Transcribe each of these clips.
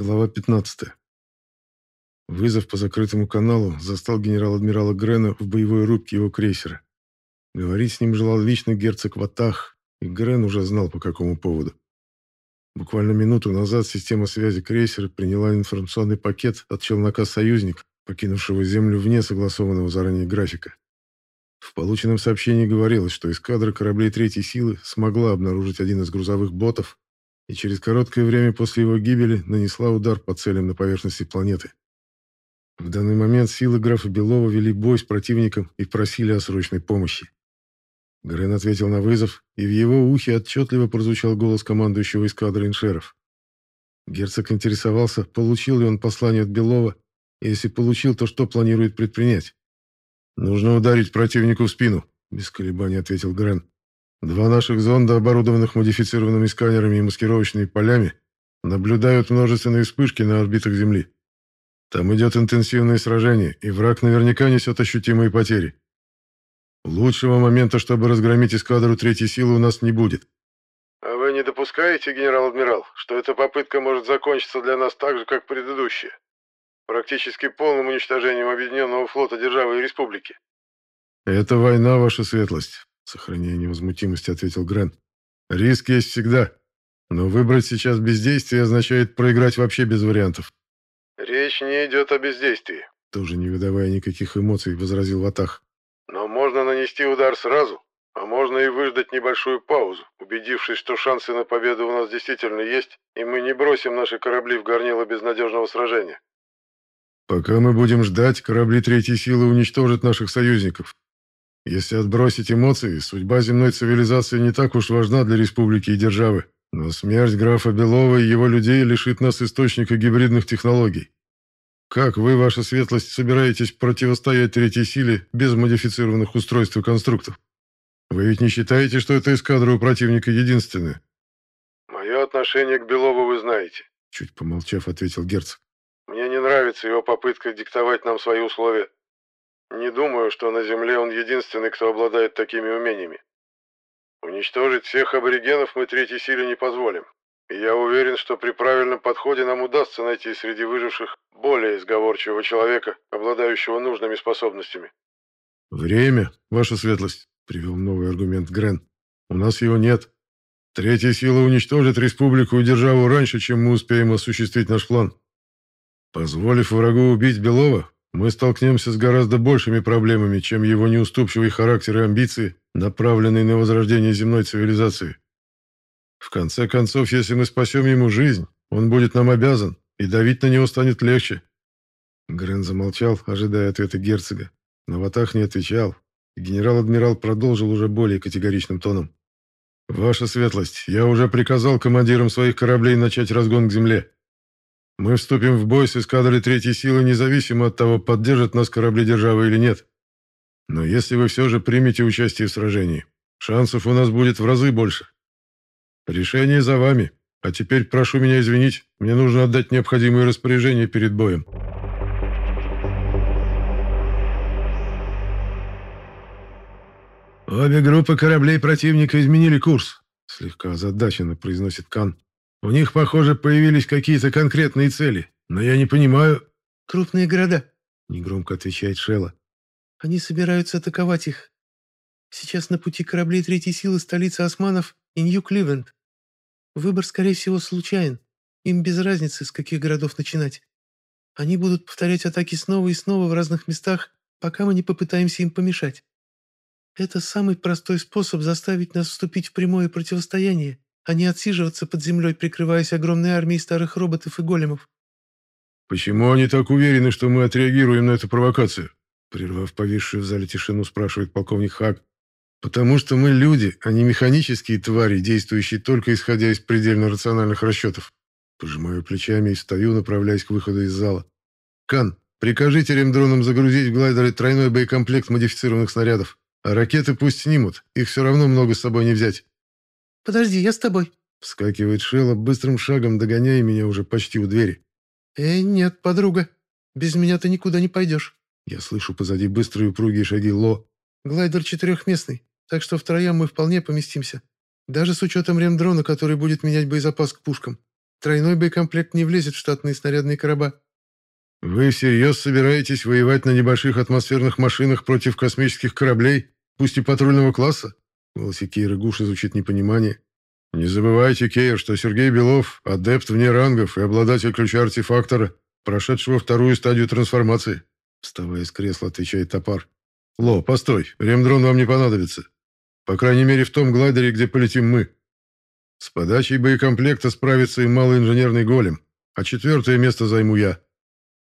Глава 15. Вызов по закрытому каналу застал генерал-адмирала Грена в боевой рубке его крейсера. Говорить с ним желал лично герцог Ватах, и Грен уже знал по какому поводу. Буквально минуту назад система связи крейсера приняла информационный пакет от челнока «Союзник», покинувшего Землю вне согласованного заранее графика. В полученном сообщении говорилось, что эскадра кораблей третьей силы смогла обнаружить один из грузовых ботов, и через короткое время после его гибели нанесла удар по целям на поверхности планеты. В данный момент силы графа Белова вели бой с противником и просили о срочной помощи. Грен ответил на вызов, и в его ухе отчетливо прозвучал голос командующего эскадрой иншеров. Герцог интересовался, получил ли он послание от Белова, и если получил, то что планирует предпринять. «Нужно ударить противнику в спину», — без колебаний ответил Грен. Два наших зонда, оборудованных модифицированными сканерами и маскировочными полями, наблюдают множественные вспышки на орбитах Земли. Там идет интенсивное сражение, и враг наверняка несет ощутимые потери. Лучшего момента, чтобы разгромить эскадру третьей силы, у нас не будет. А вы не допускаете, генерал-адмирал, что эта попытка может закончиться для нас так же, как предыдущая? Практически полным уничтожением объединенного флота державы и республики. Это война, ваша светлость. Сохраняя невозмутимость, ответил Грен. Риск есть всегда. Но выбрать сейчас бездействие означает проиграть вообще без вариантов. Речь не идет о бездействии. Тоже не выдавая никаких эмоций, возразил Ватах. Но можно нанести удар сразу, а можно и выждать небольшую паузу, убедившись, что шансы на победу у нас действительно есть, и мы не бросим наши корабли в горнило безнадежного сражения. Пока мы будем ждать, корабли третьей силы уничтожат наших союзников, если отбросить эмоции, судьба земной цивилизации не так уж важна для республики и державы. Но смерть графа Белова и его людей лишит нас источника гибридных технологий. Как вы, ваша светлость, собираетесь противостоять третьей силе без модифицированных устройств и конструктов? Вы ведь не считаете, что эта эскадра у противника единственная? Мое отношение к Белову вы знаете. Чуть помолчав, ответил герцог. Мне не нравится его попытка диктовать нам свои условия. Не думаю, что на Земле он единственный, кто обладает такими умениями. Уничтожить всех аборигенов мы третьей силе не позволим. И я уверен, что при правильном подходе нам удастся найти среди выживших более изговорчивого человека, обладающего нужными способностями. «Время, ваша светлость», — привел новый аргумент Грен. «У нас его нет. Третья сила уничтожит республику и державу раньше, чем мы успеем осуществить наш план. Позволив врагу убить Белова, мы столкнемся с гораздо большими проблемами, чем его неуступчивый характер и амбиции, направленные на возрождение земной цивилизации. В конце концов, если мы спасем ему жизнь, он будет нам обязан, и давить на него станет легче. Грен замолчал, ожидая ответа герцога. Но Ватах не отвечал, и генерал-адмирал продолжил уже более категоричным тоном. «Ваша светлость, я уже приказал командирам своих кораблей начать разгон к земле. Мы вступим в бой с эскадрой третьей силы независимо от того, поддержат нас корабли державы или нет. Но если вы все же примете участие в сражении, шансов у нас будет в разы больше. Решение за вами. А теперь прошу меня извинить, мне нужно отдать необходимые распоряжения перед боем. Обе группы кораблей противника изменили курс, слегка озадаченно произносит Кан. У них, похоже, появились какие-то конкретные цели, но я не понимаю...» «Крупные города», — негромко отвечает Шелла. «Они собираются атаковать их. Сейчас на пути кораблей третьей силы столица османов и Нью-Кливленд. Выбор, скорее всего, случайен. Им без разницы, с каких городов начинать. Они будут повторять атаки снова и снова в разных местах, пока мы не попытаемся им помешать. Это самый простой способ заставить нас вступить в прямое противостояние а не отсиживаться под землей, прикрываясь огромной армией старых роботов и големов. «Почему они так уверены, что мы отреагируем на эту провокацию?» Прервав повисшую в зале тишину, спрашивает полковник Хак. «Потому что мы люди, а не механические твари, действующие только исходя из предельно рациональных расчетов». Пожимаю плечами и встаю, направляясь к выходу из зала. «Кан, прикажите ремдронам загрузить в глайдеры тройной боекомплект модифицированных снарядов, а ракеты пусть снимут, их все равно много с собой не взять». Подожди, я с тобой». Вскакивает Шелла, быстрым шагом догоняя меня уже почти у двери. «Эй, нет, подруга, без меня ты никуда не пойдешь». Я слышу позади быстрые упругие шаги Ло. «Глайдер четырехместный, так что втроем мы вполне поместимся. Даже с учетом ремдрона, который будет менять боезапас к пушкам». Тройной боекомплект не влезет в штатные снарядные короба». «Вы всерьез собираетесь воевать на небольших атмосферных машинах против космических кораблей, пусть и патрульного класса?» В голосе Кейра Гуши звучит непонимание. «Не забывайте, Кейр, что Сергей Белов – адепт вне рангов и обладатель ключа артефактора, прошедшего вторую стадию трансформации», – вставая с кресла, отвечает топар. «Ло, постой, ремдрон вам не понадобится. По крайней мере, в том глайдере, где полетим мы. С подачей боекомплекта справится и малый инженерный голем, а четвертое место займу я.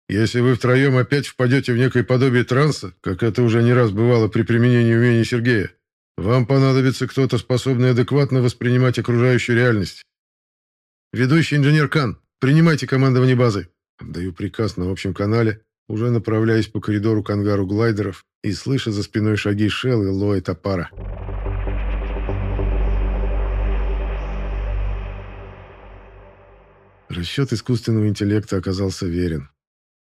Если вы втроем опять впадете в некое подобие транса, как это уже не раз бывало при применении умений Сергея, вам понадобится кто-то, способный адекватно воспринимать окружающую реальность. Ведущий инженер Кан, принимайте командование базы. Отдаю приказ на общем канале, уже направляясь по коридору к ангару глайдеров и слыша за спиной шаги Шелл и Лои Топара. Расчет искусственного интеллекта оказался верен.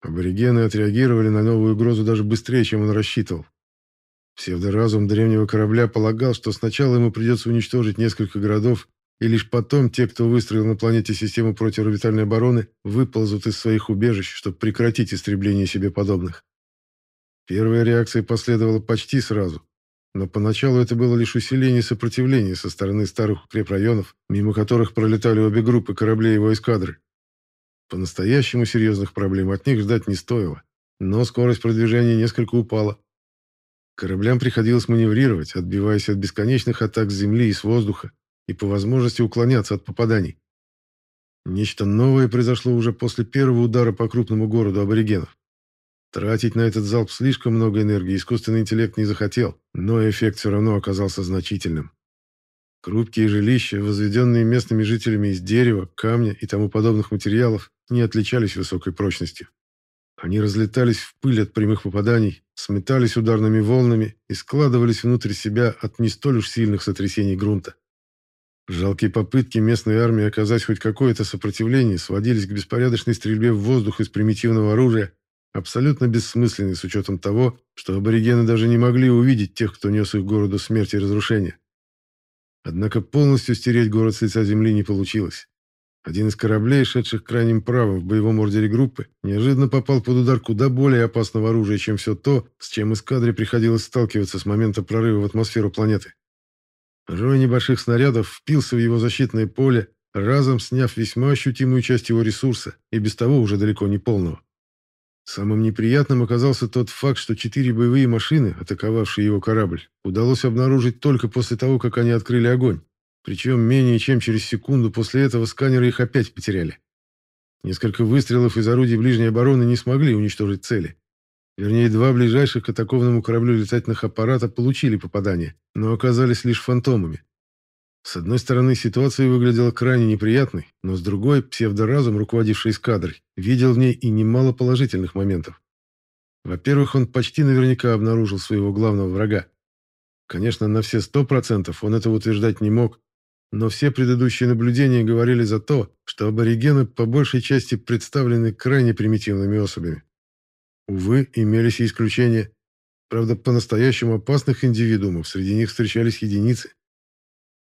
Аборигены отреагировали на новую угрозу даже быстрее, чем он рассчитывал. Псевдоразум древнего корабля полагал, что сначала ему придется уничтожить несколько городов, и лишь потом те, кто выстроил на планете систему противорбитальной обороны, выползут из своих убежищ, чтобы прекратить истребление себе подобных. Первая реакция последовала почти сразу, но поначалу это было лишь усиление сопротивления со стороны старых укрепрайонов, мимо которых пролетали обе группы кораблей его эскадры. По-настоящему серьезных проблем от них ждать не стоило, но скорость продвижения несколько упала. Кораблям приходилось маневрировать, отбиваясь от бесконечных атак с земли и с воздуха, и по возможности уклоняться от попаданий. Нечто новое произошло уже после первого удара по крупному городу аборигенов. Тратить на этот залп слишком много энергии искусственный интеллект не захотел, но эффект все равно оказался значительным. Крупкие жилища, возведенные местными жителями из дерева, камня и тому подобных материалов, не отличались высокой прочностью. Они разлетались в пыль от прямых попаданий, сметались ударными волнами и складывались внутрь себя от не столь уж сильных сотрясений грунта. Жалкие попытки местной армии оказать хоть какое-то сопротивление сводились к беспорядочной стрельбе в воздух из примитивного оружия, абсолютно бессмысленной с учетом того, что аборигены даже не могли увидеть тех, кто нес их городу смерть и разрушение. Однако полностью стереть город с лица земли не получилось. Один из кораблей, шедших крайним правым в боевом ордере группы, неожиданно попал под удар куда более опасного оружия, чем все то, с чем эскадре приходилось сталкиваться с момента прорыва в атмосферу планеты. Рой небольших снарядов впился в его защитное поле, разом сняв весьма ощутимую часть его ресурса, и без того уже далеко не полного. Самым неприятным оказался тот факт, что четыре боевые машины, атаковавшие его корабль, удалось обнаружить только после того, как они открыли огонь. Причем менее чем через секунду после этого сканеры их опять потеряли. Несколько выстрелов из орудий ближней обороны не смогли уничтожить цели. Вернее, два ближайших к атакованному кораблю летательных аппарата получили попадание, но оказались лишь фантомами. С одной стороны, ситуация выглядела крайне неприятной, но с другой, псевдоразум, руководивший эскадрой, видел в ней и немало положительных моментов. Во-первых, он почти наверняка обнаружил своего главного врага. Конечно, на все сто процентов он этого утверждать не мог, но все предыдущие наблюдения говорили за то, что аборигены по большей части представлены крайне примитивными особями. Увы, имелись и исключения. Правда, по-настоящему опасных индивидуумов среди них встречались единицы.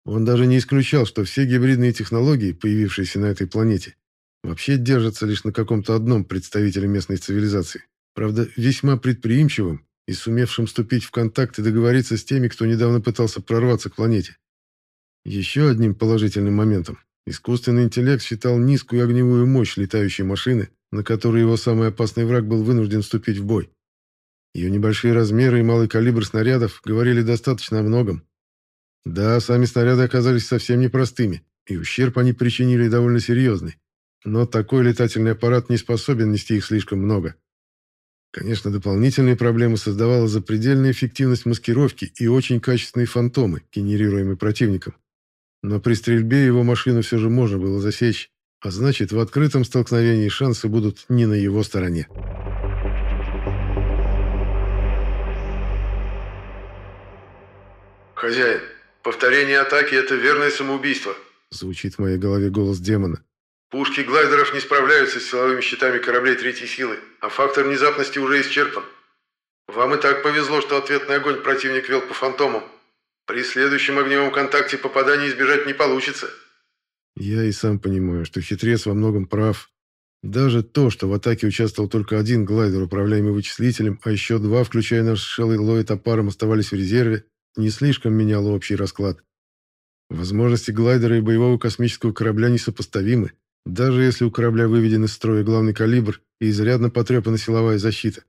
Он даже не исключал, что все гибридные технологии, появившиеся на этой планете, вообще держатся лишь на каком-то одном представителе местной цивилизации. Правда, весьма предприимчивым и сумевшим вступить в контакт и договориться с теми, кто недавно пытался прорваться к планете. Еще одним положительным моментом искусственный интеллект считал низкую огневую мощь летающей машины, на которой его самый опасный враг был вынужден вступить в бой. Ее небольшие размеры и малый калибр снарядов говорили достаточно о многом. Да, сами снаряды оказались совсем непростыми, и ущерб они причинили довольно серьезный. Но такой летательный аппарат не способен нести их слишком много. Конечно, дополнительные проблемы создавала запредельная эффективность маскировки и очень качественные фантомы, генерируемые противником. Но при стрельбе его машину все же можно было засечь, а значит, в открытом столкновении шансы будут не на его стороне. «Хозяин, повторение атаки – это верное самоубийство», – звучит в моей голове голос демона. «Пушки глайдеров не справляются с силовыми щитами кораблей третьей силы, а фактор внезапности уже исчерпан. Вам и так повезло, что ответный огонь противник вел по фантомам. При следующем огневом контакте попадания избежать не получится. Я и сам понимаю, что хитрец во многом прав. Даже то, что в атаке участвовал только один глайдер, управляемый вычислителем, а еще два, включая наш Шелл и Ллойд Апаром, оставались в резерве, не слишком меняло общий расклад. Возможности глайдера и боевого космического корабля несопоставимы, даже если у корабля выведен из строя главный калибр и изрядно потрепана силовая защита.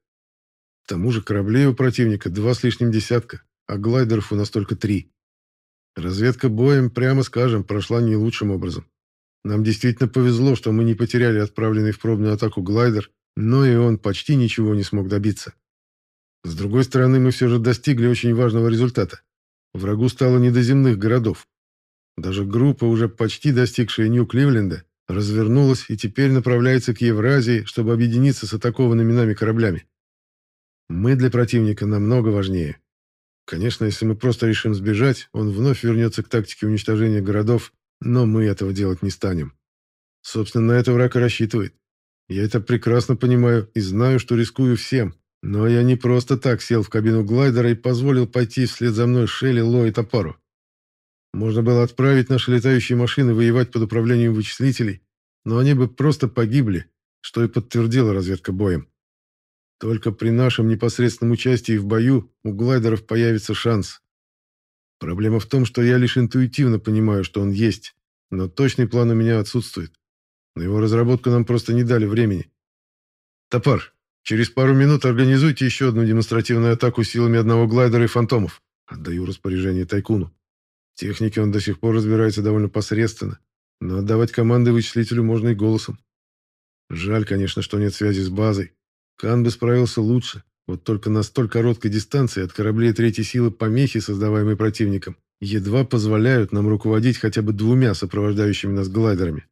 К тому же кораблей у противника два с лишним десятка, а глайдеров у нас только три. Разведка боем, прямо скажем, прошла не лучшим образом. Нам действительно повезло, что мы не потеряли отправленный в пробную атаку глайдер, но и он почти ничего не смог добиться. С другой стороны, мы все же достигли очень важного результата. Врагу стало не до земных городов. Даже группа, уже почти достигшая Нью-Кливленда, развернулась и теперь направляется к Евразии, чтобы объединиться с атакованными нами кораблями. Мы для противника намного важнее. Конечно, если мы просто решим сбежать, он вновь вернется к тактике уничтожения городов но мы этого делать не станем. Собственно, на это враг и рассчитывает. Я это прекрасно понимаю и знаю, что рискую всем. Но я не просто так сел в кабину глайдера и позволил пойти вслед за мной Шелли, Ло и Топару. Можно было отправить наши летающие машины воевать под управлением вычислителей, но они бы просто погибли, что и подтвердила разведка боем. Только при нашем непосредственном участии в бою у глайдеров появится шанс. Проблема в том, что я лишь интуитивно понимаю, что он есть, но точный план у меня отсутствует. На его разработку нам просто не дали времени. Топар, через пару минут организуйте еще одну демонстративную атаку силами одного глайдера и фантомов. Отдаю распоряжение Тайкуну. В технике он до сих пор разбирается довольно посредственно, но отдавать команды вычислителю можно и голосом. Жаль, конечно, что нет связи с базой. Кан бы справился лучше, вот только на столь короткой дистанции от кораблей третьей силы помехи, создаваемые противником, едва позволяют нам руководить хотя бы двумя сопровождающими нас глайдерами.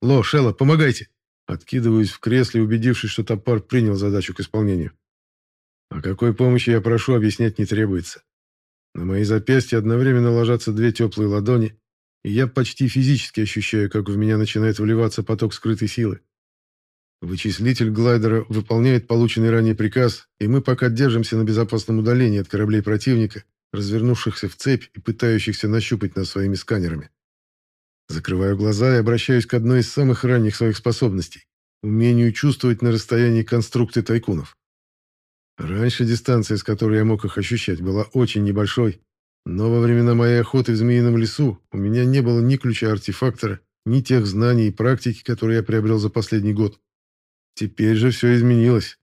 «Ло, Шелла, помогайте!» Откидываюсь в кресле, убедившись, что топор принял задачу к исполнению. О какой помощи я прошу, объяснять не требуется. На мои запястья одновременно ложатся две теплые ладони, и я почти физически ощущаю, как в меня начинает вливаться поток скрытой силы. Вычислитель глайдера выполняет полученный ранее приказ, и мы пока держимся на безопасном удалении от кораблей противника, развернувшихся в цепь и пытающихся нащупать нас своими сканерами. Закрываю глаза и обращаюсь к одной из самых ранних своих способностей – умению чувствовать на расстоянии конструкты тайкунов. Раньше дистанция, с которой я мог их ощущать, была очень небольшой, но во времена моей охоты в Змеином лесу у меня не было ни ключа артефактора, ни тех знаний и практики, которые я приобрел за последний год. Теперь же все изменилось.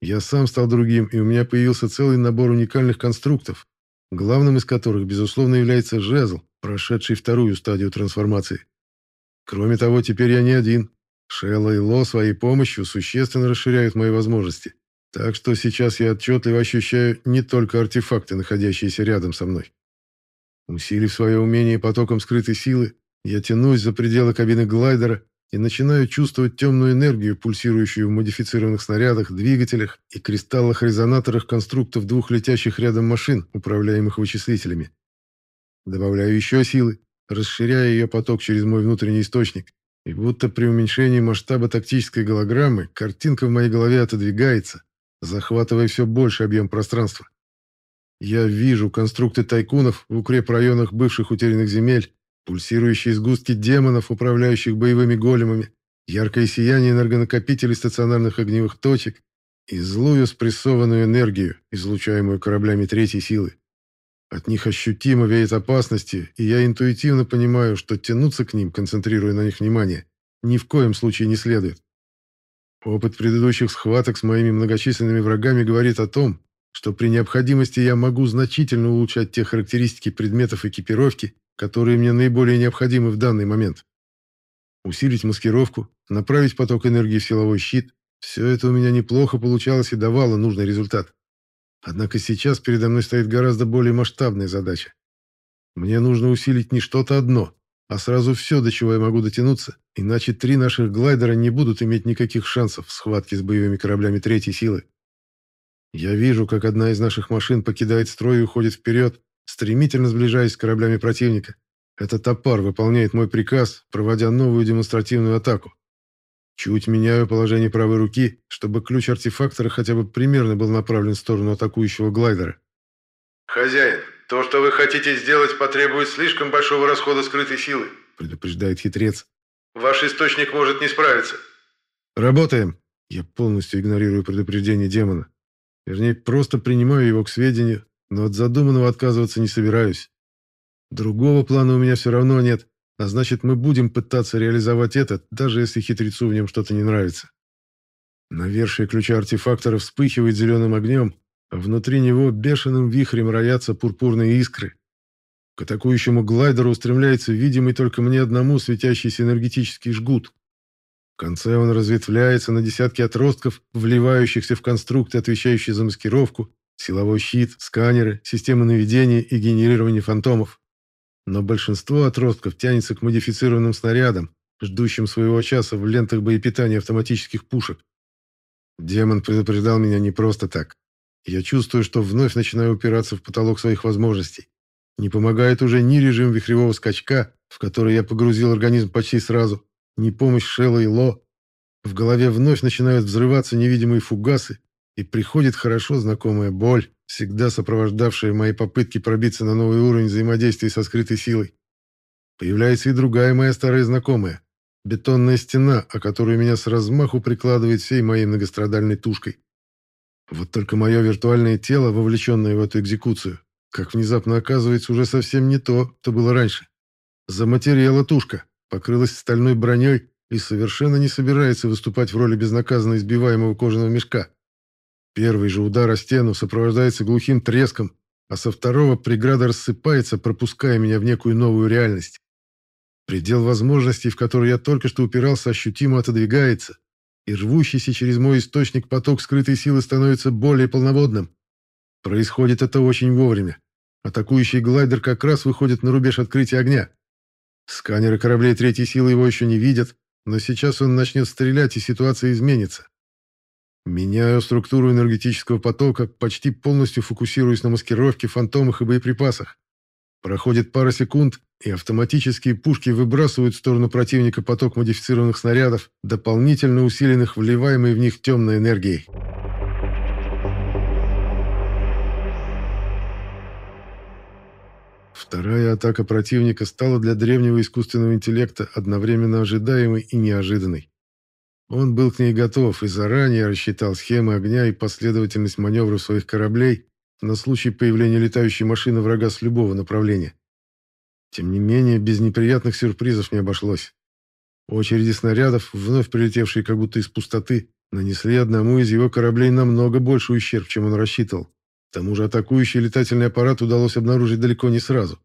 Я сам стал другим, и у меня появился целый набор уникальных конструктов, главным из которых, безусловно, является жезл, прошедший вторую стадию трансформации. Кроме того, теперь я не один. Шелла и Ло своей помощью существенно расширяют мои возможности. Так что сейчас я отчетливо ощущаю не только артефакты, находящиеся рядом со мной. Усилив свое умение потоком скрытой силы, я тянусь за пределы кабины глайдера и начинаю чувствовать темную энергию, пульсирующую в модифицированных снарядах, двигателях и кристаллах-резонаторах конструктов двух летящих рядом машин, управляемых вычислителями. Добавляю еще силы, расширяя ее поток через мой внутренний источник, и будто при уменьшении масштаба тактической голограммы картинка в моей голове отодвигается, захватывая все больше объем пространства. Я вижу конструкты тайкунов в укрепрайонах бывших утерянных земель, пульсирующие сгустки демонов, управляющих боевыми големами, яркое сияние энергонакопителей стационарных огневых точек и злую спрессованную энергию, излучаемую кораблями третьей силы. От них ощутимо веет опасности, и я интуитивно понимаю, что тянуться к ним, концентрируя на них внимание, ни в коем случае не следует. Опыт предыдущих схваток с моими многочисленными врагами говорит о том, что при необходимости я могу значительно улучшать те характеристики предметов экипировки, которые мне наиболее необходимы в данный момент. Усилить маскировку, направить поток энергии в силовой щит – все это у меня неплохо получалось и давало нужный результат. Однако сейчас передо мной стоит гораздо более масштабная задача. Мне нужно усилить не что-то одно, а сразу все, до чего я могу дотянуться, иначе три наших глайдера не будут иметь никаких шансов в схватке с боевыми кораблями третьей силы. Я вижу, как одна из наших машин покидает строй и уходит вперед, стремительно сближаясь с кораблями противника. Этот топор выполняет мой приказ, проводя новую демонстративную атаку. Чуть меняю положение правой руки, чтобы ключ артефактора хотя бы примерно был направлен в сторону атакующего глайдера. «Хозяин, то, что вы хотите сделать, потребует слишком большого расхода скрытой силы. предупреждает хитрец. «Ваш источник может не справиться». «Работаем!» Я полностью игнорирую предупреждение демона. Вернее, просто принимаю его к сведению, но от задуманного отказываться не собираюсь. Другого плана у меня все равно нет, а значит, мы будем пытаться реализовать этот, даже если хитрецу в нем что-то не нравится. Навершие ключа артефактора вспыхивает зеленым огнем, а внутри него бешеным вихрем роятся пурпурные искры. К атакующему глайдеру устремляется видимый только мне одному светящийся энергетический жгут. Конце он разветвляется на десятки отростков, вливающихся в конструкты, отвечающие за маскировку, силовой щит, сканеры, системы наведения и генерирования фантомов. Но большинство отростков тянется к модифицированным снарядам, ждущим своего часа в лентах боепитания автоматических пушек. Демон предупреждал меня не просто так. Я чувствую, что вновь начинаю упираться в потолок своих возможностей. Не помогает уже ни режим вихревого скачка, в который я погрузил организм почти сразу, ни помощь Шелла и Ло. В голове вновь начинают взрываться невидимые фугасы, и приходит хорошо знакомая боль, всегда сопровождавшая мои попытки пробиться на новый уровень взаимодействия со скрытой силой. Появляется и другая моя старая знакомая. Бетонная стена, о которую меня с размаху прикладывает всей моей многострадальной тушкой. Вот только мое виртуальное тело, вовлеченное в эту экзекуцию, как внезапно оказывается, уже совсем не то, что было раньше. Заматерела тушка, покрылась стальной броней и совершенно не собирается выступать в роли безнаказанно избиваемого кожаного мешка. Первый же удар о стену сопровождается глухим треском, а со второго преграда рассыпается, пропуская меня в некую новую реальность. Предел возможностей, в который я только что упирался, ощутимо отодвигается, и рвущийся через мой источник поток скрытой силы становится более полноводным. Происходит это очень вовремя. Атакующий глайдер как раз выходит на рубеж открытия огня. Сканеры кораблей третьей силы его еще не видят, но сейчас он начнет стрелять, и ситуация изменится. Меняю структуру энергетического потока, почти полностью фокусируясь на маскировке, фантомах и боеприпасах. Проходит пара секунд, и автоматические пушки выбрасывают в сторону противника поток модифицированных снарядов, дополнительно усиленных вливаемой в них темной энергией. Вторая атака противника стала для древнего искусственного интеллекта одновременно ожидаемой и неожиданной. Он был к ней готов и заранее рассчитал схемы огня и последовательность маневров своих кораблей на случай появления летающей машины врага с любого направления. Тем не менее, без неприятных сюрпризов не обошлось. Очереди снарядов, вновь прилетевшие как будто из пустоты, нанесли одному из его кораблей намного больше ущерб, чем он рассчитывал. К тому же атакующий летательный аппарат удалось обнаружить далеко не сразу.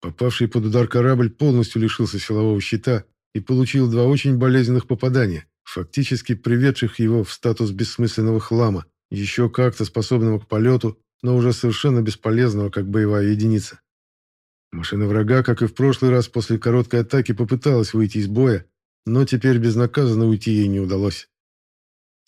Попавший под удар корабль полностью лишился силового щита и получил два очень болезненных попадания, фактически приведших его в статус бессмысленного хлама, еще как-то способного к полету, но уже совершенно бесполезного как боевая единица. Машина врага, как и в прошлый раз после короткой атаки, попыталась выйти из боя, но теперь безнаказанно уйти ей не удалось.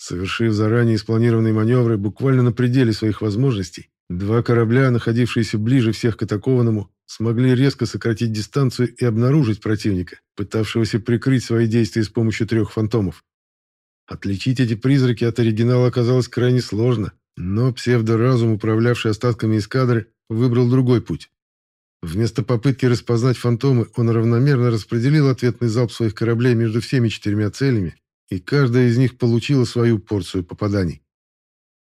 Совершив заранее спланированные маневры буквально на пределе своих возможностей, два корабля, находившиеся ближе всех к атакованному, смогли резко сократить дистанцию и обнаружить противника, пытавшегося прикрыть свои действия с помощью трех фантомов. Отличить эти призраки от оригинала оказалось крайне сложно, но псевдоразум, управлявший остатками эскадры, выбрал другой путь. Вместо попытки распознать фантомы, он равномерно распределил ответный залп своих кораблей между всеми четырьмя целями и каждая из них получила свою порцию попаданий.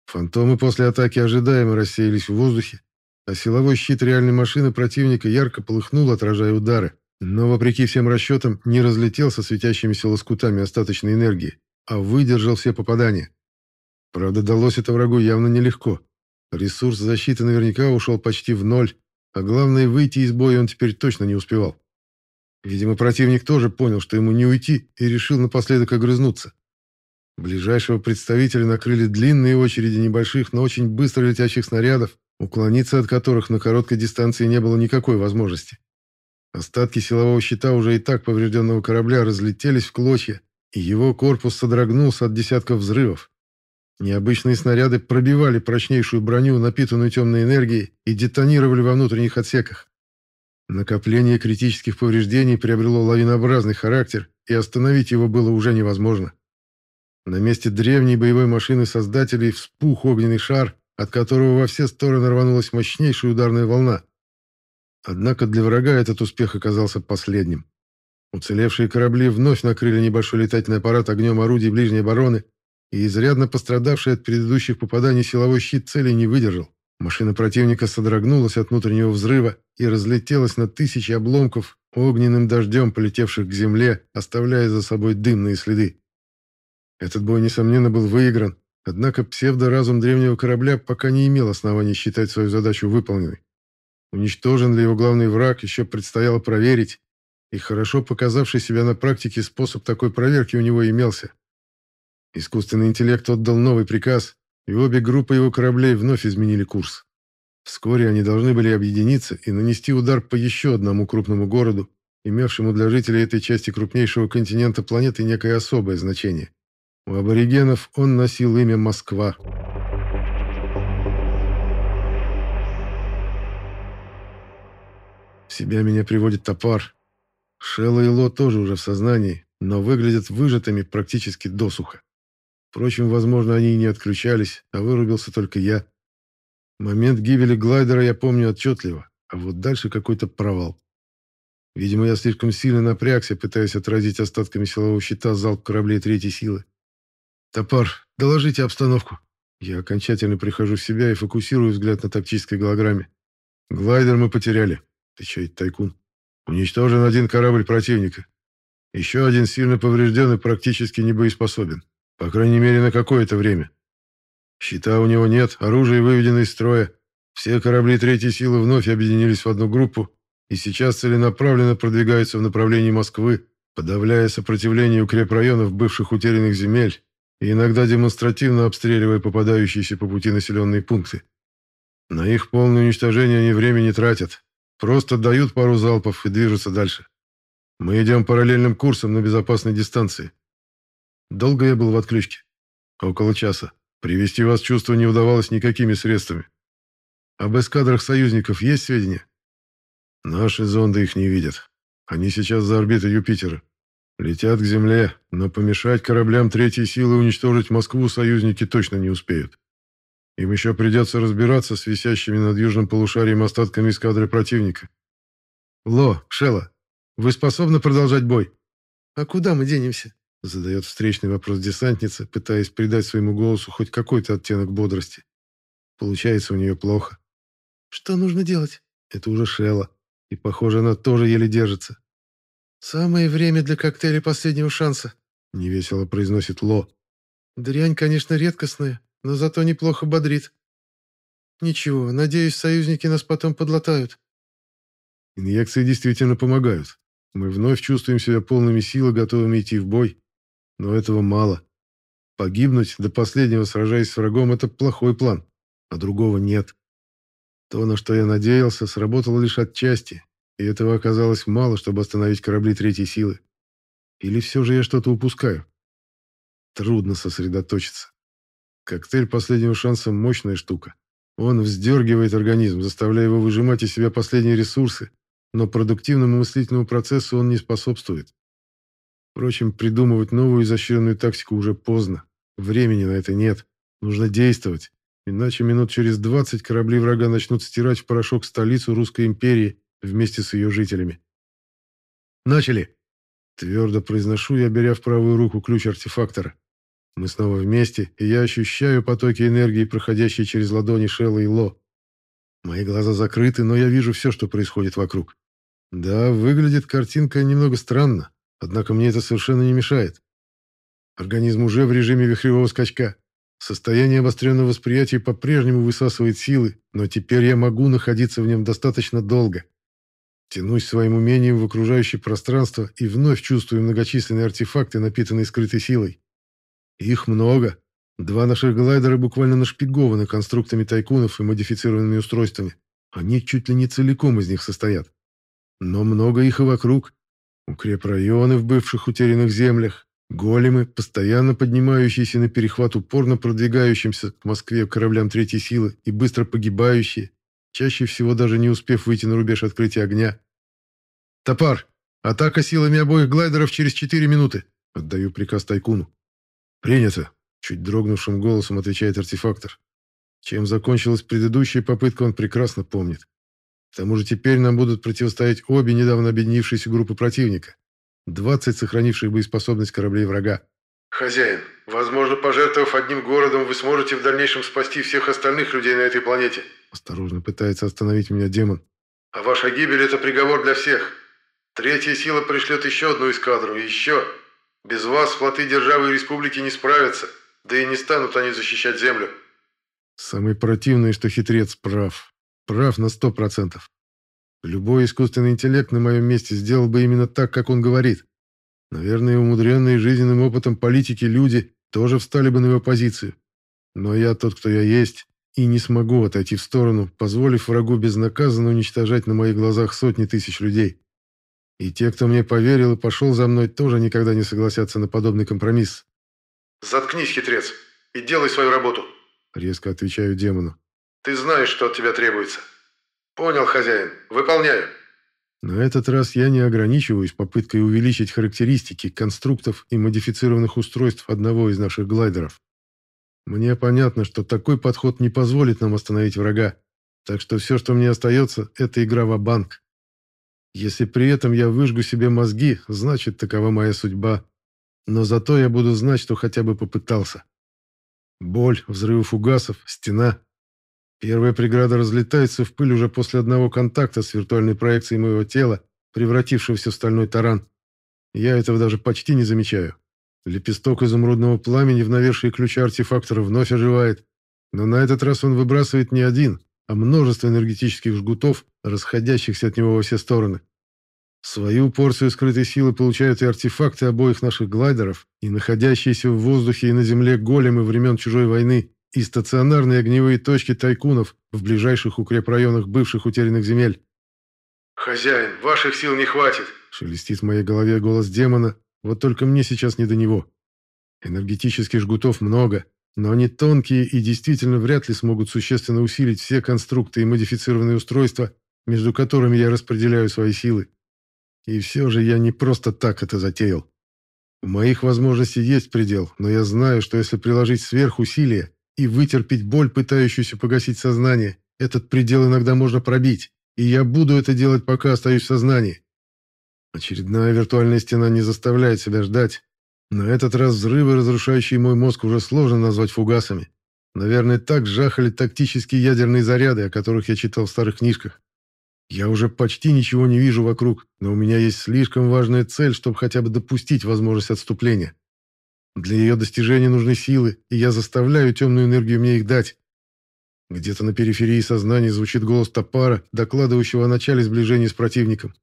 Фантомы после атаки ожидаемо рассеялись в воздухе, а силовой щит реальной машины противника ярко полыхнул, отражая удары, но, вопреки всем расчетам, не разлетелся светящимися лоскутами остаточной энергии, а выдержал все попадания. Правда, далось это врагу явно нелегко. Ресурс защиты наверняка ушел почти в ноль, а главное, выйти из боя он теперь точно не успевал. Видимо, противник тоже понял, что ему не уйти, и решил напоследок огрызнуться. Ближайшего представителя накрыли длинные очереди небольших, но очень быстро летящих снарядов, уклониться от которых на короткой дистанции не было никакой возможности. Остатки силового щита уже и так поврежденного корабля разлетелись в клочья, и его корпус содрогнулся от десятков взрывов. Необычные снаряды пробивали прочнейшую броню, напитанную темной энергией, и детонировали во внутренних отсеках. Накопление критических повреждений приобрело лавинообразный характер, и остановить его было уже невозможно. На месте древней боевой машины создателей вспух огненный шар, от которого во все стороны рванулась мощнейшая ударная волна. Однако для врага этот успех оказался последним. Уцелевшие корабли вновь накрыли небольшой летательный аппарат огнем орудий ближней обороны, и изрядно пострадавший от предыдущих попаданий силовой щит цели не выдержал. Машина противника содрогнулась от внутреннего взрыва и разлетелась на тысячи обломков, огненным дождем полетевших к земле, оставляя за собой дымные следы. Этот бой, несомненно, был выигран, однако псевдоразум древнего корабля пока не имел оснований считать свою задачу выполненной. Уничтожен ли его главный враг, еще предстояло проверить, и хорошо показавший себя на практике способ такой проверки у него имелся. Искусственный интеллект отдал новый приказ, и обе группы его кораблей вновь изменили курс. Вскоре они должны были объединиться и нанести удар по еще одному крупному городу, имевшему для жителей этой части крупнейшего континента планеты некое особое значение. У аборигенов он носил имя Москва. В себя меня приводит топар. Шелла и Ло тоже уже в сознании, но выглядят выжатыми практически досуха. Впрочем, возможно, они и не отключались, а вырубился только я. Момент гибели глайдера я помню отчетливо, а вот дальше какой-то провал. Видимо, я слишком сильно напрягся, пытаясь отразить остатками силового щита залп кораблей третьей силы. «Топар, доложите обстановку». Я окончательно прихожу в себя и фокусирую взгляд на тактической голограмме. «Глайдер мы потеряли», — отвечает Тайкун. «Уничтожен один корабль противника. Еще один сильно поврежден и практически небоеспособен. По крайней мере, на какое-то время. Щита у него нет, оружие выведено из строя. Все корабли третьей силы вновь объединились в одну группу и сейчас целенаправленно продвигаются в направлении Москвы, подавляя сопротивление укрепрайонов бывших утерянных земель и иногда демонстративно обстреливая попадающиеся по пути населенные пункты. На их полное уничтожение они время не тратят, просто дают пару залпов и движутся дальше. Мы идем параллельным курсом на безопасной дистанции. Долго я был в отключке? Около часа. Привести вас в чувство не удавалось никакими средствами. Об эскадрах союзников есть сведения? Наши зонды их не видят. Они сейчас за орбитой Юпитера. Летят к Земле, но помешать кораблям третьей силы уничтожить Москву союзники точно не успеют. Им еще придется разбираться с висящими над южным полушарием остатками эскадры противника. Ло, Шелла, вы способны продолжать бой? А куда мы денемся? Задает встречный вопрос десантница, пытаясь придать своему голосу хоть какой-то оттенок бодрости. Получается у нее плохо. «Что нужно делать?» Это уже Шелла. И, похоже, она тоже еле держится. «Самое время для коктейля последнего шанса», — невесело произносит Ло. «Дрянь, конечно, редкостная, но зато неплохо бодрит. Ничего, надеюсь, союзники нас потом подлатают». Инъекции действительно помогают. Мы вновь чувствуем себя полными сил и готовыми идти в бой. Но этого мало. Погибнуть до последнего, сражаясь с врагом, это плохой план, а другого нет. То, на что я надеялся, сработало лишь отчасти, и этого оказалось мало, чтобы остановить корабли третьей силы. Или все же я что-то упускаю? Трудно сосредоточиться. Коктейль последнего шанса – мощная штука. Он вздергивает организм, заставляя его выжимать из себя последние ресурсы, но продуктивному мыслительному процессу он не способствует. Впрочем, придумывать новую изощренную тактику уже поздно. Времени на это нет. Нужно действовать. Иначе минут через 20 корабли врага начнут стирать в порошок столицу Русской империи вместе с ее жителями. «Начали!» Твердо произношу я, беря в правую руку ключ артефактора. Мы снова вместе, и я ощущаю потоки энергии, проходящие через ладони Шелла и Ло. Мои глаза закрыты, но я вижу все, что происходит вокруг. Да, выглядит картинка немного странно, Однако мне это совершенно не мешает. Организм уже в режиме вихревого скачка. Состояние обостренного восприятия по-прежнему высасывает силы, но теперь я могу находиться в нем достаточно долго. Тянусь своим умением в окружающее пространство и вновь чувствую многочисленные артефакты, напитанные скрытой силой. Их много. Два наших глайдера буквально нашпигованы конструктами тайкунов и модифицированными устройствами. Они чуть ли не целиком из них состоят. Но много их и вокруг, Укрепрайоны в бывших утерянных землях, големы, постоянно поднимающиеся на перехват упорно продвигающимся к Москве кораблям третьей силы и быстро погибающие, чаще всего даже не успев выйти на рубеж открытия огня. «Топар! Атака силами обоих глайдеров через четыре минуты!» Отдаю приказ Тайкуну. «Принято!» — чуть дрогнувшим голосом отвечает артефактор. Чем закончилась предыдущая попытка, он прекрасно помнит. К тому же теперь нам будут противостоять обе недавно объединившиеся группы противника. 20 сохранивших боеспособность кораблей врага. «Хозяин, возможно, пожертвовав одним городом, вы сможете в дальнейшем спасти всех остальных людей на этой планете». Осторожно пытается остановить меня демон. «А ваша гибель – это приговор для всех. Третья сила пришлет еще одну эскадру, и еще. Без вас флоты державы и республики не справятся, да и не станут они защищать Землю». Самый противный, что хитрец прав. Прав на сто процентов. Любой искусственный интеллект на моем месте сделал бы именно так, как он говорит. Наверное, умудренные жизненным опытом политики люди тоже встали бы на его позицию. Но я тот, кто я есть, и не смогу отойти в сторону, позволив врагу безнаказанно уничтожать на моих глазах сотни тысяч людей. И те, кто мне поверил и пошел за мной, тоже никогда не согласятся на подобный компромисс. «Заткнись, хитрец, и делай свою работу», — резко отвечаю демону. «Ты знаешь, что от тебя требуется». «Понял, хозяин, выполняю». На этот раз я не ограничиваюсь попыткой увеличить характеристики конструктов и модифицированных устройств одного из наших глайдеров. Мне понятно, что такой подход не позволит нам остановить врага, так что все, что мне остается, это игра в банк Если при этом я выжгу себе мозги, значит, такова моя судьба. Но зато я буду знать, что хотя бы попытался. Боль, взрывы фугасов, стена. Первая преграда разлетается в пыль уже после одного контакта с виртуальной проекцией моего тела, превратившегося в стальной таран. Я этого даже почти не замечаю. Лепесток изумрудного пламени в навершии ключа артефактора вновь оживает. Но на этот раз он выбрасывает не один, а множество энергетических жгутов, расходящихся от него во все стороны. Свою порцию скрытой силы получают и артефакты обоих наших глайдеров, и находящиеся в воздухе и на земле големы времен чужой войны, и стационарные огневые точки тайкунов в ближайших укрепрайонах бывших утерянных земель. «Хозяин, ваших сил не хватит!» — шелестит в моей голове голос демона, вот только мне сейчас не до него. Энергетических жгутов много, но они тонкие и действительно вряд ли смогут существенно усилить все конструкты и модифицированные устройства, между которыми я распределяю свои силы. И все же я не просто так это затеял. У моих возможностей есть предел, но я знаю, что если приложить сверхусилия, и вытерпеть боль, пытающуюся погасить сознание. Этот предел иногда можно пробить, и я буду это делать, пока остаюсь в сознании. Очередная виртуальная стена не заставляет себя ждать. На этот раз взрывы, разрушающие мой мозг, уже сложно назвать фугасами. Наверное, так жахали тактические ядерные заряды, о которых я читал в старых книжках. Я уже почти ничего не вижу вокруг, но у меня есть слишком важная цель, чтобы хотя бы допустить возможность отступления. Для ее достижения нужны силы, и я заставляю темную энергию мне их дать. Где-то на периферии сознания звучит голос топара, докладывающего о начале сближения с противником.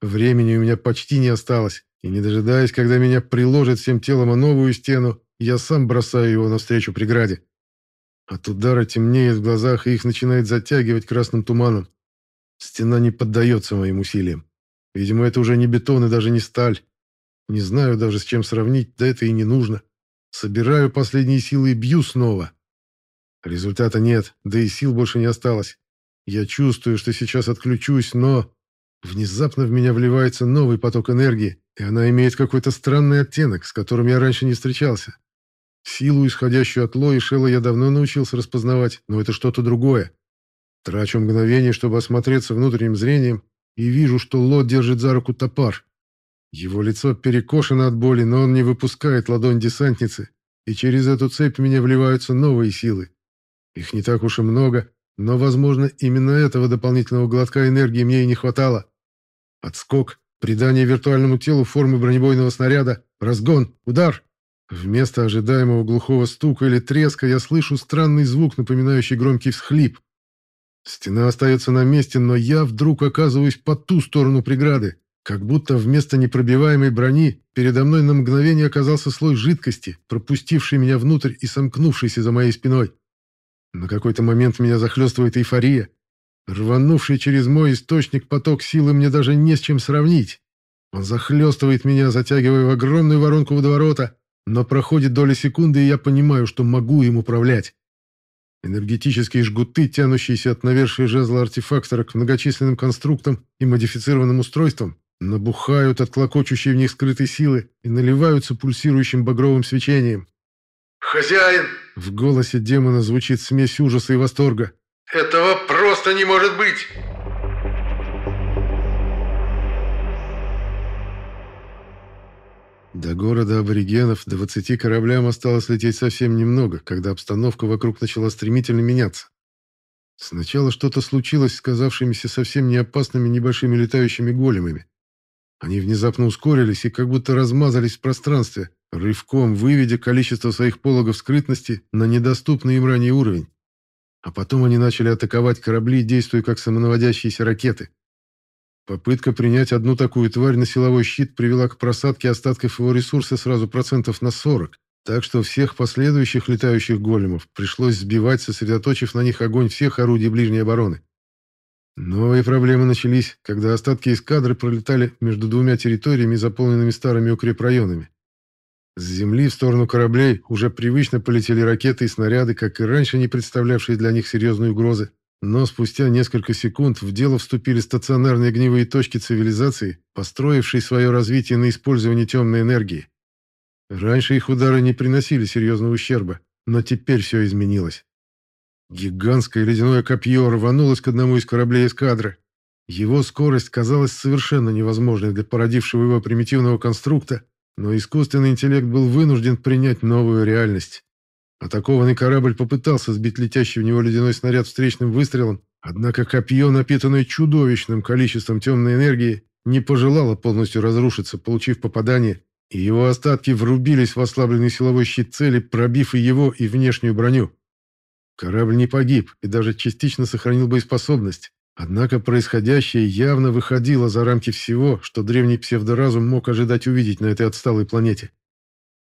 Времени у меня почти не осталось, и не дожидаясь, когда меня приложат всем телом о новую стену, я сам бросаю его навстречу преграде. От удара темнеет в глазах, и их начинает затягивать красным туманом. Стена не поддается моим усилиям. Видимо, это уже не бетон и даже не сталь. Не знаю даже, с чем сравнить, да это и не нужно. Собираю последние силы и бью снова. Результата нет, да и сил больше не осталось. Я чувствую, что сейчас отключусь, но... Внезапно в меня вливается новый поток энергии, и она имеет какой-то странный оттенок, с которым я раньше не встречался. Силу, исходящую от Ло и Шелла, я давно научился распознавать, но это что-то другое. Трачу мгновение, чтобы осмотреться внутренним зрением, и вижу, что Ло держит за руку топар. Его лицо перекошено от боли, но он не выпускает ладонь десантницы, и через эту цепь меня вливаются новые силы. Их не так уж и много, но, возможно, именно этого дополнительного глотка энергии мне и не хватало. Отскок, придание виртуальному телу формы бронебойного снаряда, разгон, удар. Вместо ожидаемого глухого стука или треска я слышу странный звук, напоминающий громкий всхлип. Стена остается на месте, но я вдруг оказываюсь по ту сторону преграды. Как будто вместо непробиваемой брони передо мной на мгновение оказался слой жидкости, пропустивший меня внутрь и сомкнувшийся за моей спиной. На какой-то момент меня захлестывает эйфория. Рванувший через мой источник поток силы мне даже не с чем сравнить. Он захлестывает меня, затягивая в огромную воронку водоворота, но проходит доля секунды, и я понимаю, что могу им управлять. Энергетические жгуты, тянущиеся от навершия жезла артефактора к многочисленным конструктам и модифицированным устройствам, набухают от клокочущей в них скрытой силы и наливаются пульсирующим багровым свечением. «Хозяин!» В голосе демона звучит смесь ужаса и восторга. «Этого просто не может быть!» До города аборигенов 20 кораблям осталось лететь совсем немного, когда обстановка вокруг начала стремительно меняться. Сначала что-то случилось с казавшимися совсем не опасными небольшими летающими големами. Они внезапно ускорились и как будто размазались в пространстве, рывком выведя количество своих пологов скрытности на недоступный им ранее уровень. А потом они начали атаковать корабли, действуя как самонаводящиеся ракеты. Попытка принять одну такую тварь на силовой щит привела к просадке остатков его ресурса сразу процентов на 40, так что всех последующих летающих големов пришлось сбивать, сосредоточив на них огонь всех орудий ближней обороны. Новые проблемы начались, когда остатки эскадры пролетали между двумя территориями, заполненными старыми укрепрайонами. С земли в сторону кораблей уже привычно полетели ракеты и снаряды, как и раньше не представлявшие для них серьезной угрозы. Но спустя несколько секунд в дело вступили стационарные огневые точки цивилизации, построившие свое развитие на использовании темной энергии. Раньше их удары не приносили серьезного ущерба, но теперь все изменилось. Гигантское ледяное копье рванулось к одному из кораблей эскадры. Его скорость казалась совершенно невозможной для породившего его примитивного конструкта, но искусственный интеллект был вынужден принять новую реальность. Атакованный корабль попытался сбить летящий в него ледяной снаряд встречным выстрелом, однако копье, напитанное чудовищным количеством темной энергии, не пожелало полностью разрушиться, получив попадание, и его остатки врубились в ослабленный силовой щит цели, пробив и его, и внешнюю броню. Корабль не погиб и даже частично сохранил боеспособность. Однако происходящее явно выходило за рамки всего, что древний псевдоразум мог ожидать увидеть на этой отсталой планете.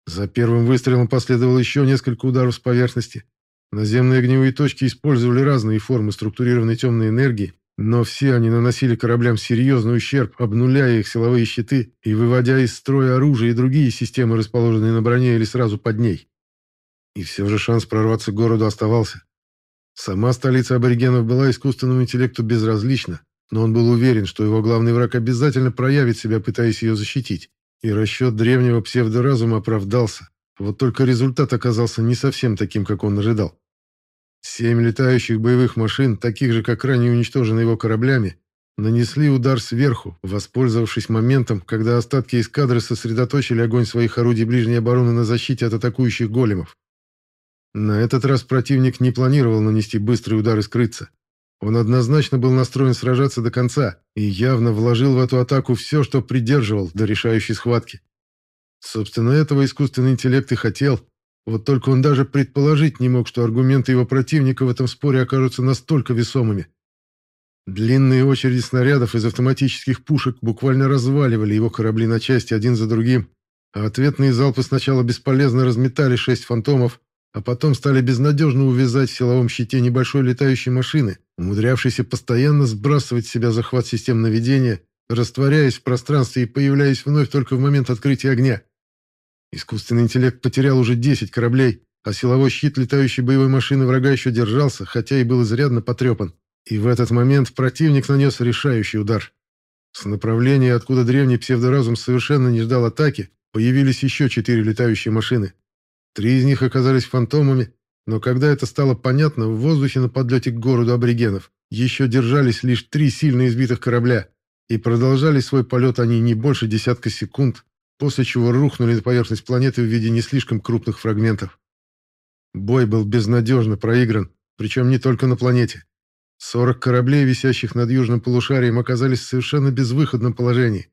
За первым выстрелом последовало еще несколько ударов с поверхности. Наземные огневые точки использовали разные формы структурированной темной энергии, но все они наносили кораблям серьезный ущерб, обнуляя их силовые щиты и выводя из строя оружие и другие системы, расположенные на броне или сразу под ней. И все же шанс прорваться к городу оставался. Сама столица аборигенов была искусственному интеллекту безразлична, но он был уверен, что его главный враг обязательно проявит себя, пытаясь ее защитить. И расчет древнего псевдоразума оправдался. Вот только результат оказался не совсем таким, как он ожидал. Семь летающих боевых машин, таких же, как ранее уничтожены его кораблями, нанесли удар сверху, воспользовавшись моментом, когда остатки эскадры сосредоточили огонь своих орудий ближней обороны на защите от атакующих големов. На этот раз противник не планировал нанести быстрый удар и скрыться. Он однозначно был настроен сражаться до конца и явно вложил в эту атаку все, что придерживал до решающей схватки. Собственно, этого искусственный интеллект и хотел. Вот только он даже предположить не мог, что аргументы его противника в этом споре окажутся настолько весомыми. Длинные очереди снарядов из автоматических пушек буквально разваливали его корабли на части один за другим, а ответные залпы сначала бесполезно разметали шесть фантомов, а потом стали безнадежно увязать в силовом щите небольшой летающей машины, умудрявшейся постоянно сбрасывать с себя захват систем наведения, растворяясь в пространстве и появляясь вновь только в момент открытия огня. Искусственный интеллект потерял уже 10 кораблей, а силовой щит летающей боевой машины врага еще держался, хотя и был изрядно потрепан. И в этот момент противник нанес решающий удар. С направления, откуда древний псевдоразум совершенно не ждал атаки, появились еще четыре летающие машины. Три из них оказались фантомами, но когда это стало понятно, в воздухе на подлете к городу аборигенов еще держались лишь три сильно избитых корабля, и продолжали свой полет они не больше десятка секунд, после чего рухнули на поверхность планеты в виде не слишком крупных фрагментов. Бой был безнадежно проигран, причем не только на планете. 40 кораблей, висящих над южным полушарием, оказались в совершенно безвыходном положении.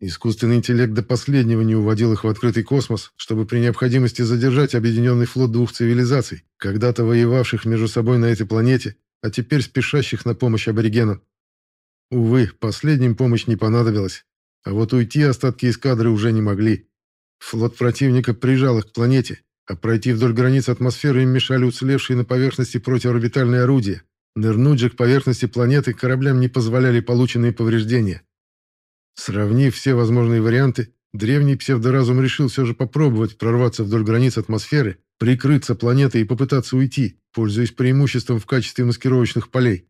Искусственный интеллект до последнего не уводил их в открытый космос, чтобы при необходимости задержать объединенный флот двух цивилизаций, когда-то воевавших между собой на этой планете, а теперь спешащих на помощь аборигенам. Увы, последним помощь не понадобилась, а вот уйти остатки эскадры уже не могли. Флот противника прижал их к планете, а пройти вдоль границ атмосферы им мешали уцелевшие на поверхности противорбитальные орудия. Нырнуть же к поверхности планеты кораблям не позволяли полученные повреждения. Сравнив все возможные варианты, древний псевдоразум решил все же попробовать прорваться вдоль границ атмосферы, прикрыться планетой и попытаться уйти, пользуясь преимуществом в качестве маскировочных полей.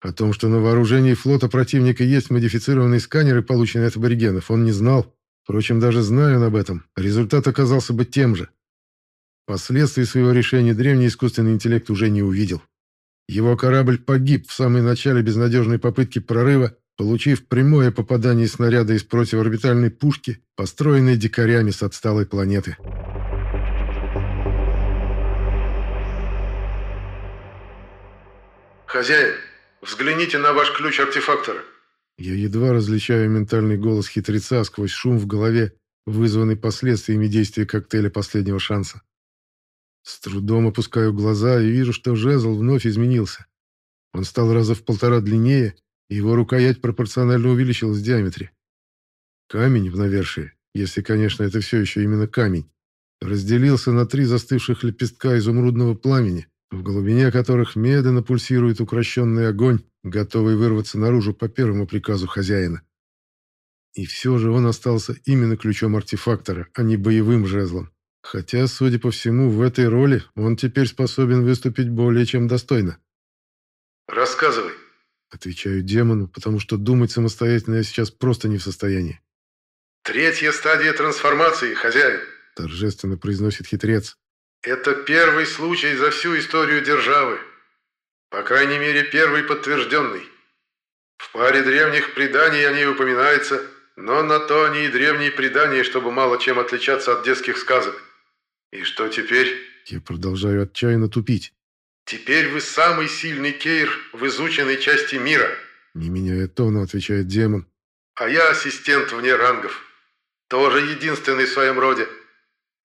О том, что на вооружении флота противника есть модифицированные сканеры, полученные от аборигенов, он не знал. Впрочем, даже зная он об этом, результат оказался бы тем же. Последствий своего решения древний искусственный интеллект уже не увидел. Его корабль погиб в самом начале безнадежной попытки прорыва, получив прямое попадание снаряда из противорбитальной пушки, построенной дикарями с отсталой планеты. «Хозяин, взгляните на ваш ключ артефактора». Я едва различаю ментальный голос хитреца сквозь шум в голове, вызванный последствиями действия коктейля последнего шанса. С трудом опускаю глаза и вижу, что жезл вновь изменился. Он стал раза в полтора длиннее, его рукоять пропорционально увеличилась в диаметре. Камень в навершии, если, конечно, это все еще именно камень, разделился на три застывших лепестка изумрудного пламени, в глубине которых медленно пульсирует укращенный огонь, готовый вырваться наружу по первому приказу хозяина. И все же он остался именно ключом артефактора, а не боевым жезлом. Хотя, судя по всему, в этой роли он теперь способен выступить более чем достойно. «Рассказывай», — отвечаю демону, потому что думать самостоятельно я сейчас просто не в состоянии. «Третья стадия трансформации, хозяин», — торжественно произносит хитрец. «Это первый случай за всю историю державы. По крайней мере, первый подтвержденный. В паре древних преданий о ней упоминается, но на то они и древние предания, чтобы мало чем отличаться от детских сказок. И что теперь? Я продолжаю отчаянно тупить. Теперь вы самый сильный кейр в изученной части мира. Не меняя тона, отвечает демон. А я ассистент вне рангов. Тоже единственный в своем роде.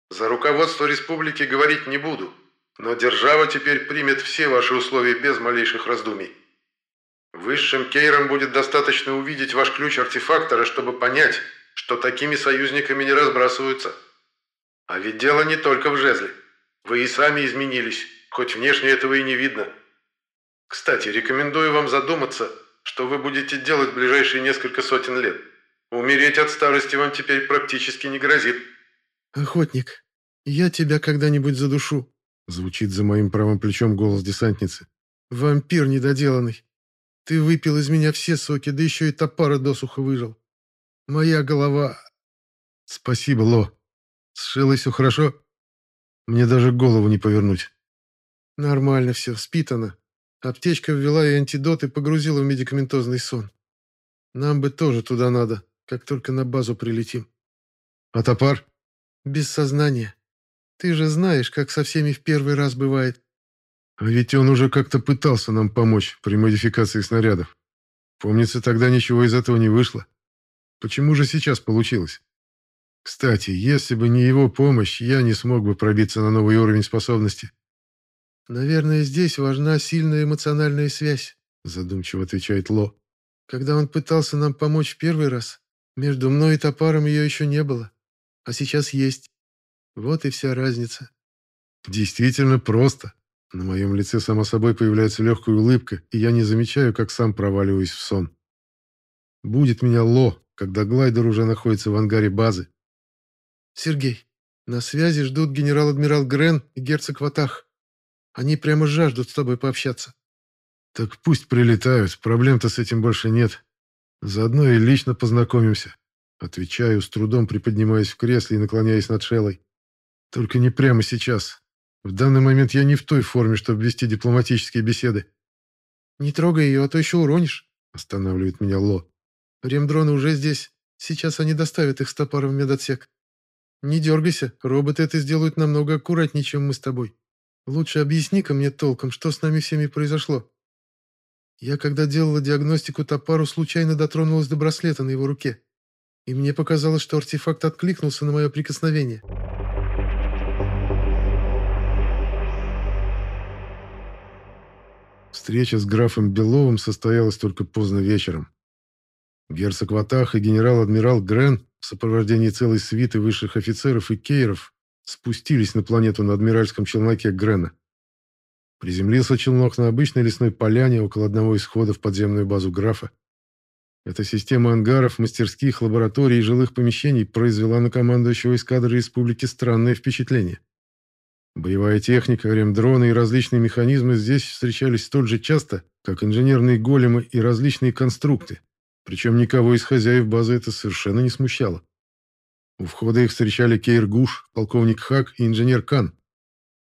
За руководство республики говорить не буду, но держава теперь примет все ваши условия без малейших раздумий. Высшим кейрам будет достаточно увидеть ваш ключ артефактора, чтобы понять, что такими союзниками не разбрасываются. А ведь дело не только в жезле. Вы и сами изменились, хоть внешне этого и не видно. Кстати, рекомендую вам задуматься, что вы будете делать в ближайшие несколько сотен лет. Умереть от старости вам теперь практически не грозит. «Охотник, я тебя когда-нибудь задушу», — звучит за моим правым плечом голос десантницы. «Вампир недоделанный. Ты выпил из меня все соки, да еще и топора досуха выжил. Моя голова...» «Спасибо, Ло», Сшилось все хорошо? Мне даже голову не повернуть. Нормально все, спитано. Аптечка ввела и антидот и погрузила в медикаментозный сон. Нам бы тоже туда надо, как только на базу прилетим. А топар? Без сознания. Ты же знаешь, как со всеми в первый раз бывает. А ведь он уже как-то пытался нам помочь при модификации снарядов. Помнится, тогда ничего из этого не вышло. Почему же сейчас получилось? Кстати, если бы не его помощь, я не смог бы пробиться на новый уровень способности. «Наверное, здесь важна сильная эмоциональная связь», задумчиво отвечает Ло. «Когда он пытался нам помочь в первый раз, между мной и топаром ее еще не было. А сейчас есть. Вот и вся разница». «Действительно просто». На моем лице само собой появляется легкая улыбка, и я не замечаю, как сам проваливаюсь в сон. Будет меня Ло, когда глайдер уже находится в ангаре базы, «Сергей, на связи ждут генерал-адмирал Грен и герцог Ватах. Они прямо жаждут с тобой пообщаться». «Так пусть прилетают, проблем-то с этим больше нет. Заодно и лично познакомимся». Отвечаю, с трудом приподнимаясь в кресле и наклоняясь над Шеллой. «Только не прямо сейчас. В данный момент я не в той форме, чтобы вести дипломатические беседы». «Не трогай ее, а то еще уронишь», — останавливает меня Ло. «Ремдроны уже здесь. Сейчас они доставят их с топором в медотсек. «Не дергайся, роботы это сделают намного аккуратнее, чем мы с тобой. Лучше объясни-ка мне толком, что с нами всеми произошло. Я, когда делала диагностику топару, случайно дотронулась до браслета на его руке. И мне показалось, что артефакт откликнулся на мое прикосновение». Встреча с графом Беловым состоялась только поздно вечером. Герцог Ватах и генерал-адмирал Грен в сопровождении целой свиты высших офицеров и кейров спустились на планету на адмиральском челноке Грена. Приземлился челнок на обычной лесной поляне около одного из входов в подземную базу графа. Эта система ангаров, мастерских, лабораторий и жилых помещений произвела на командующего эскадры республики странное впечатление. Боевая техника, ремдроны и различные механизмы здесь встречались столь же часто, как инженерные големы и различные конструкты, причем никого из хозяев базы это совершенно не смущало. У входа их встречали Кейр Гуш, полковник Хак и инженер Кан.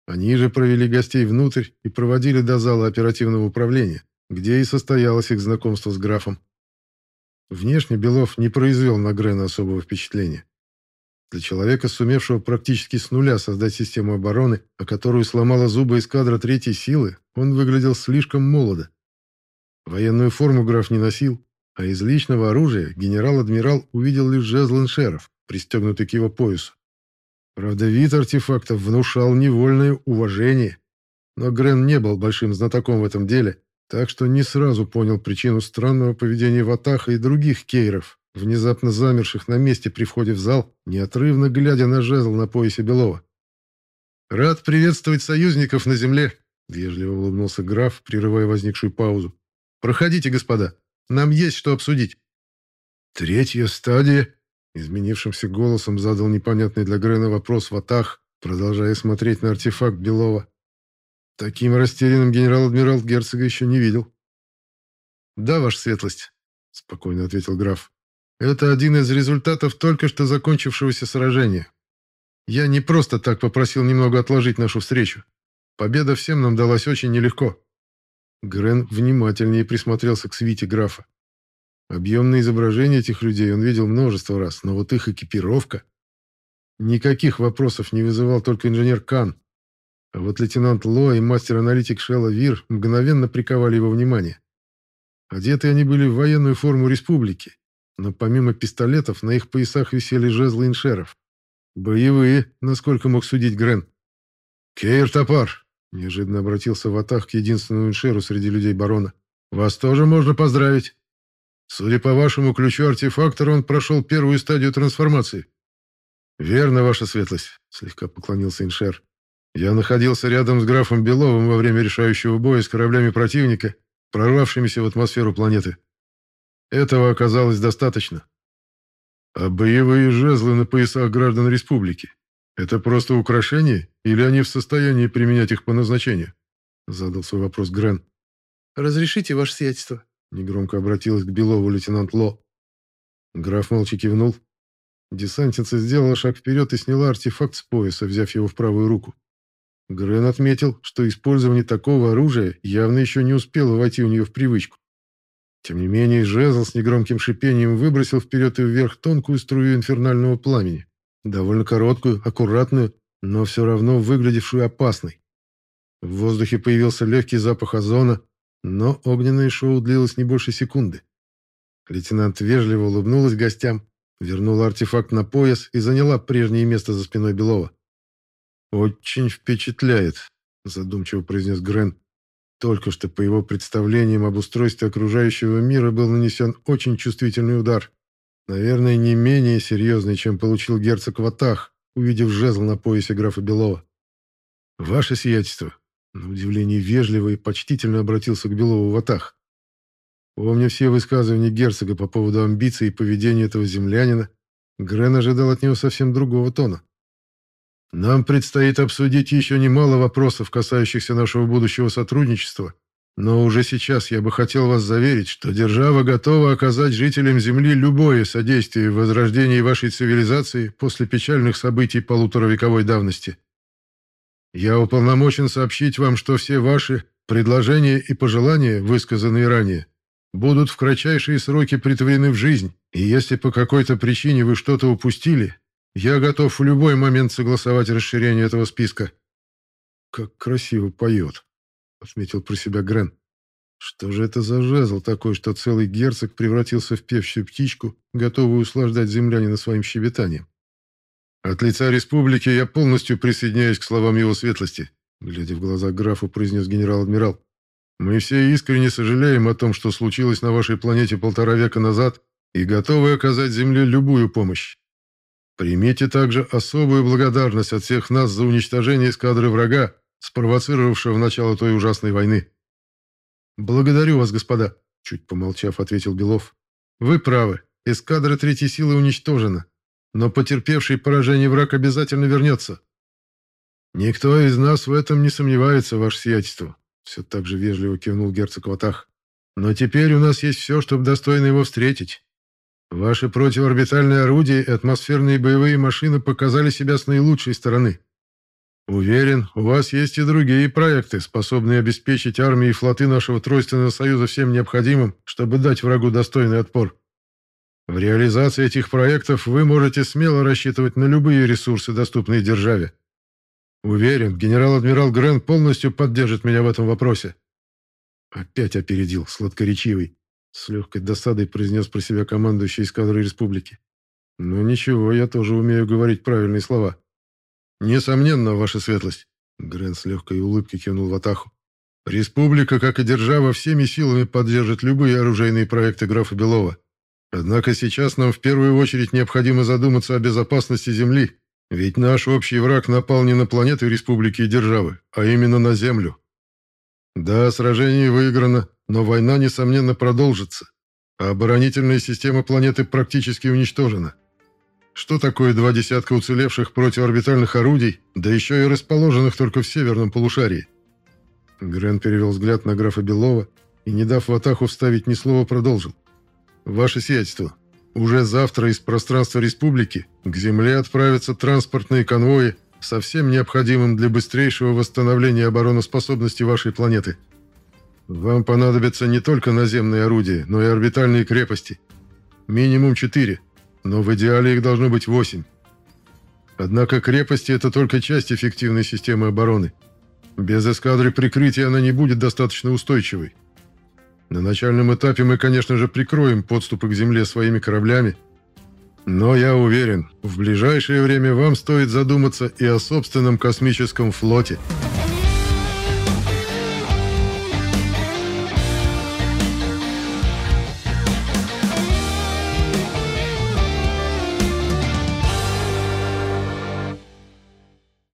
Они же провели гостей внутрь и проводили до зала оперативного управления, где и состоялось их знакомство с графом. Внешне Белов не произвел на Грена особого впечатления. Для человека, сумевшего практически с нуля создать систему обороны, о которую сломала зубы эскадра третьей силы, он выглядел слишком молодо. Военную форму граф не носил, а из личного оружия генерал-адмирал увидел лишь жезл иншеров, пристегнутый к его поясу. Правда, вид артефактов внушал невольное уважение, но Грен не был большим знатоком в этом деле, так что не сразу понял причину странного поведения Ватаха и других кейров, внезапно замерших на месте при входе в зал, неотрывно глядя на жезл на поясе Белова. «Рад приветствовать союзников на земле», — вежливо улыбнулся граф, прерывая возникшую паузу. «Проходите, господа, нам есть что обсудить». «Третья стадия», — изменившимся голосом задал непонятный для Грена вопрос Ватах, продолжая смотреть на артефакт Белова. Таким растерянным генерал-адмирал герцога еще не видел. «Да, ваша светлость», — спокойно ответил граф. Это один из результатов только что закончившегося сражения. Я не просто так попросил немного отложить нашу встречу. Победа всем нам далась очень нелегко. Грен внимательнее присмотрелся к свите графа. Объемные изображения этих людей он видел множество раз, но вот их экипировка... Никаких вопросов не вызывал только инженер Кан. А вот лейтенант Ло и мастер-аналитик Шелла Вир мгновенно приковали его внимание. Одеты они были в военную форму республики, но помимо пистолетов на их поясах висели жезлы иншеров. Боевые, насколько мог судить Грен. «Кейр Топар!» — неожиданно обратился в атак к единственному иншеру среди людей барона. «Вас тоже можно поздравить. Судя по вашему ключу артефактора, он прошел первую стадию трансформации». «Верно, ваша светлость», — слегка поклонился иншер. «Я находился рядом с графом Беловым во время решающего боя с кораблями противника, прорвавшимися в атмосферу планеты. Этого оказалось достаточно. А боевые жезлы на поясах граждан республики – это просто украшения или они в состоянии применять их по назначению? Задал свой вопрос Грен. «Разрешите, ваше сиятельство?» Негромко обратилась к Белову лейтенант Ло. Граф молча кивнул. Десантница сделала шаг вперед и сняла артефакт с пояса, взяв его в правую руку. Грен отметил, что использование такого оружия явно еще не успело войти у нее в привычку. Тем не менее, жезл с негромким шипением выбросил вперед и вверх тонкую струю инфернального пламени. Довольно короткую, аккуратную, но все равно выглядевшую опасной. В воздухе появился легкий запах озона, но огненное шоу длилось не больше секунды. Лейтенант вежливо улыбнулась гостям, вернула артефакт на пояс и заняла прежнее место за спиной Белова. «Очень впечатляет», — задумчиво произнес Грен. Только что по его представлениям об устройстве окружающего мира был нанесен очень чувствительный удар. Наверное, не менее серьезный, чем получил герцог Ватах, увидев жезл на поясе графа Белова. «Ваше сиятельство!» На удивление вежливо и почтительно обратился к Белову Ватах. Помня все высказывания герцога по поводу амбиций и поведения этого землянина, Грен ожидал от него совсем другого тона. Нам предстоит обсудить еще немало вопросов, касающихся нашего будущего сотрудничества, но уже сейчас я бы хотел вас заверить, что держава готова оказать жителям Земли любое содействие в возрождении вашей цивилизации после печальных событий полуторавековой давности. Я уполномочен сообщить вам, что все ваши предложения и пожелания, высказанные ранее, будут в кратчайшие сроки притворены в жизнь, и если по какой-то причине вы что-то упустили, я готов в любой момент согласовать расширение этого списка. Как красиво поет, отметил про себя Грен. Что же это за жезл такой, что целый герцог превратился в певчую птичку, готовую услаждать землянина своим щебетанием? От лица республики я полностью присоединяюсь к словам его светлости, глядя в глаза графу, произнес генерал-адмирал. Мы все искренне сожалеем о том, что случилось на вашей планете полтора века назад, и готовы оказать Земле любую помощь. Примите также особую благодарность от всех нас за уничтожение эскадры врага, спровоцировавшего начало той ужасной войны. Благодарю вас, господа, чуть помолчав, ответил Белов. Вы правы, эскадра третьей силы уничтожена, но потерпевший поражение враг обязательно вернется. Никто из нас в этом не сомневается, ваше сиятельство, все так же вежливо кивнул герцог Ватах. Но теперь у нас есть все, чтобы достойно его встретить. Ваши противорбитальные орудия и атмосферные боевые машины показали себя с наилучшей стороны. Уверен, у вас есть и другие проекты, способные обеспечить армии и флоты нашего Тройственного Союза всем необходимым, чтобы дать врагу достойный отпор. В реализации этих проектов вы можете смело рассчитывать на любые ресурсы, доступные державе. Уверен, генерал-адмирал Грен полностью поддержит меня в этом вопросе. Опять опередил, сладкоречивый. С легкой досадой произнес про себя командующий эскадрой республики. Но ничего, я тоже умею говорить правильные слова. Несомненно, ваша светлость. Грен с легкой улыбкой кивнул в Атаху. Республика, как и держава, всеми силами поддержит любые оружейные проекты графа Белова. Однако сейчас нам в первую очередь необходимо задуматься о безопасности Земли, ведь наш общий враг напал не на планеты республики и державы, а именно на Землю. Да, сражение выиграно, но война, несомненно, продолжится, а оборонительная система планеты практически уничтожена. Что такое два десятка уцелевших противоорбитальных орудий, да еще и расположенных только в северном полушарии? Грен перевел взгляд на графа Белова и, не дав Ватаху вставить ни слова, продолжил. «Ваше сиятельство, уже завтра из пространства республики к Земле отправятся транспортные конвои со всем необходимым для быстрейшего восстановления обороноспособности вашей планеты. Вам понадобятся не только наземные орудия, но и орбитальные крепости. Минимум четыре, но в идеале их должно быть восемь. Однако крепости – это только часть эффективной системы обороны. Без эскадры прикрытия она не будет достаточно устойчивой. На начальном этапе мы, конечно же, прикроем подступы к земле своими кораблями, но я уверен, в ближайшее время вам стоит задуматься и о собственном космическом флоте.